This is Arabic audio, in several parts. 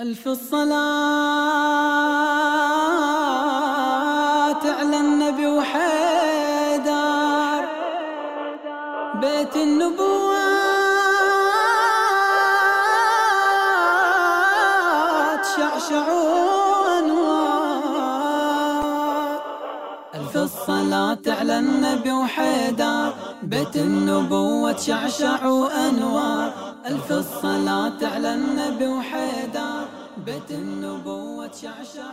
ألف الصلاة على النبي وحيدر. بيت النبوة. شعشع أنوار ألف الصلاة على النبي وحيدر. بيت النبوة شعشع أنوار ألف الصلاة على النبي وحيدر بيت النبوة شعشع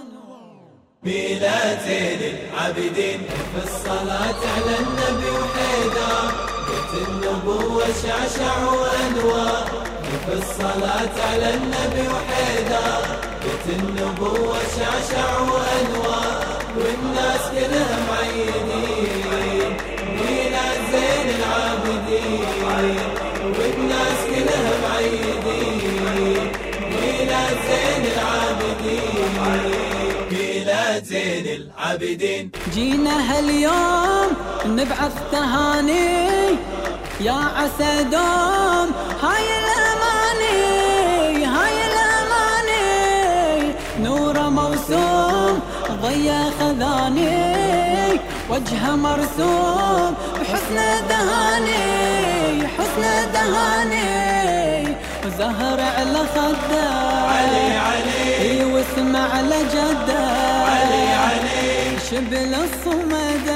أنوار ميلاد زين العابدين في الصلاة على النبي وحيدر بيت النبوة شعشع وأنوار في الصلاة على النبي وحيدر بيت النبوة شعشع وأنوار والناس كلها معيدين العابدين. جينا هاليوم نبعث تهاني. يا عسى دوم هاي الأماني هاي الأماني. نوره موسوم ضيا خذاني. وجهه مرسوم بحسن دهاني حسن دهاني. وزهر على خده. علي علي. واسمع على جده. علي علي. شبل الصمد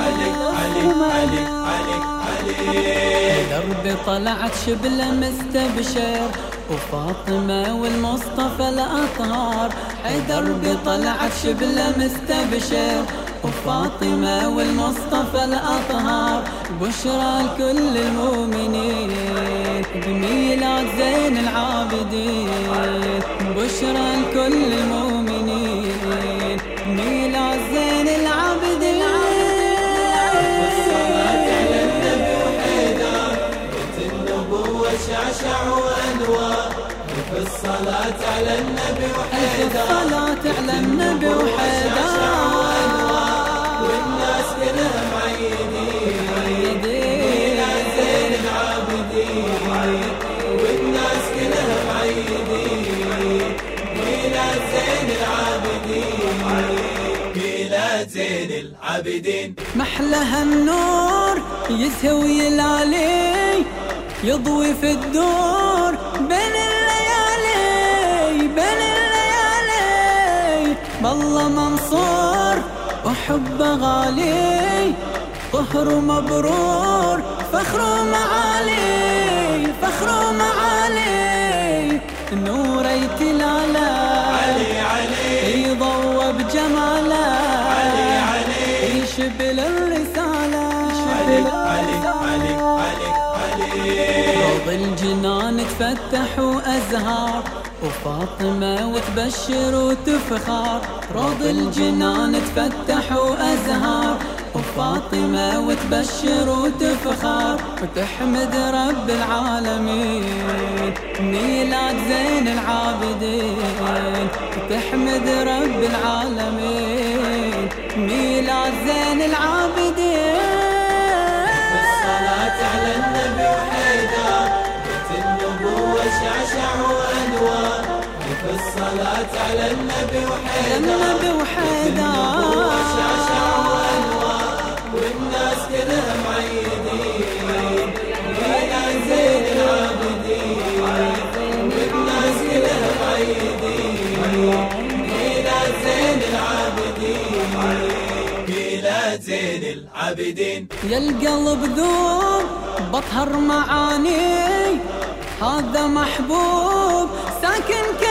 علي علي علي علي علي. درب طلعت شبله مستبشر وفاطمة والمصطفى الأطهار حيدر بطلعت شبله مستبشر وفاطمة والمصطفى الأطهار بشرى لكل المؤمنين بميلاد زين العابدين. بشرى لكل الصلاة على النبي وحيدر. الصلاة على النبي وحيدر. والناس كلها ميلاد زين العابدين والناس ميلاد زين العابدين ميلاد زين العابدين محلها النور يسهوي العلي يضوي في الدور. بالله منصور وحب غالي طهر مبرور فخر معالي فخر معالي نوري تلالا علي علي. يضوى بجماله علي علي. يشبل الرسالة. علي علي علي علي علي. روض الجنان تفتح وأزهار وفاطمة وتبشر وتفخار روض الجنان تفتح وأزهار. وفاطمة وتبشر وتفخار وتحمد رب العالمين. ميلاد زين العابدين وتحمد رب العالمين. ميلاد زين العابدين. الصلاة على النبي وحيدر. النبي وحيدر. شعشع وأنوار والناس كلها معيدين ميلاد زين العابدين والناس كلها معيدين ميلاد زين العابدين ميلاد زين العابدين يا القلب ذوب بطهر معاني هذا محبوب ساكن كياني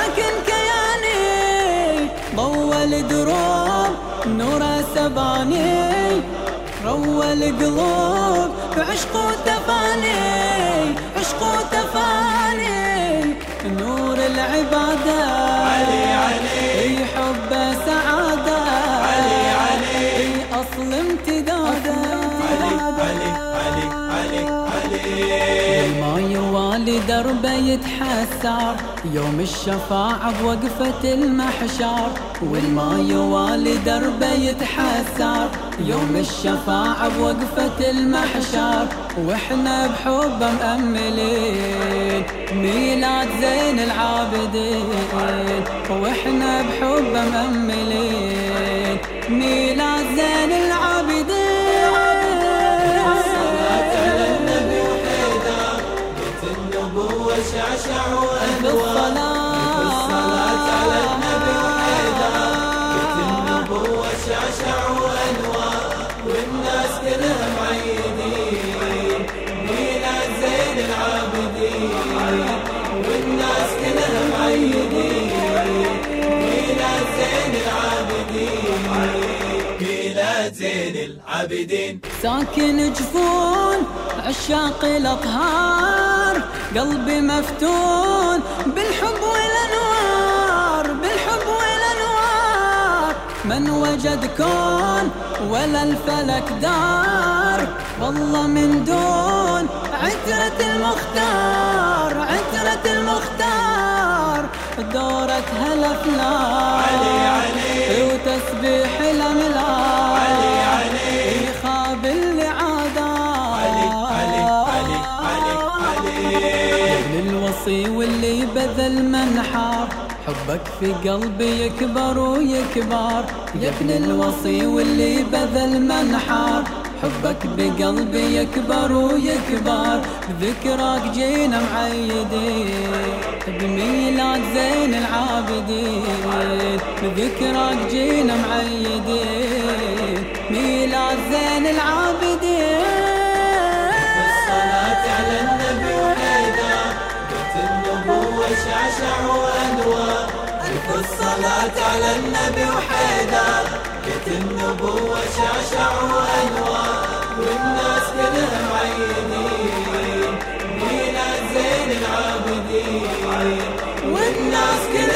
ساكن كياني ضوى الدروب نوره سباني روى القلوب بعشق وتفاني عشق وتفاني نور العبادة. علي علي. حب سعادة. علي علي. أصل امتداده. علي علي. يوالي دربه يتحسر يوم الشفاعة بوقفة المحشر والما يوالي دربه يتحسر يوم الشفاعة بوقفة المحشر وإحنا بحبه مأملين ميلاد زين العابدين. وإحنا بحبه مأملين ميلاد الصلاة على النبي والناس كلها معيدين ميلاد زين العابدين والناس كلها معيدين ميلاد زين العابدين ميلاد زين العابدين ساكن جفون عشاق الأطهار قلبي مفتون بالحب والأنوار بالحب والأنوار. من وجد كون ولا الفلك دار. والله من دون عترة المختار عترة المختار. دورة هالأفلام علي علي. وتسبيح الأملاك. الوصي واللي بذل منحار. حبك في قلبي يكبر ويكبر يا ابن الوصي واللي بذل منحار. حبك بقلبي يكبر ويكبر بذكرك جينا معيدين. بميلاد زين العابدين. بذكرك جينا معيدين. ميلاد زين العابدين. النبوة شعشع وأنوار ألف الصلاة على النبي وحيدر. بيت النبوة شعشع وأنوار والناس كلها معيدين ميلاد زين العابدين. والناس كلها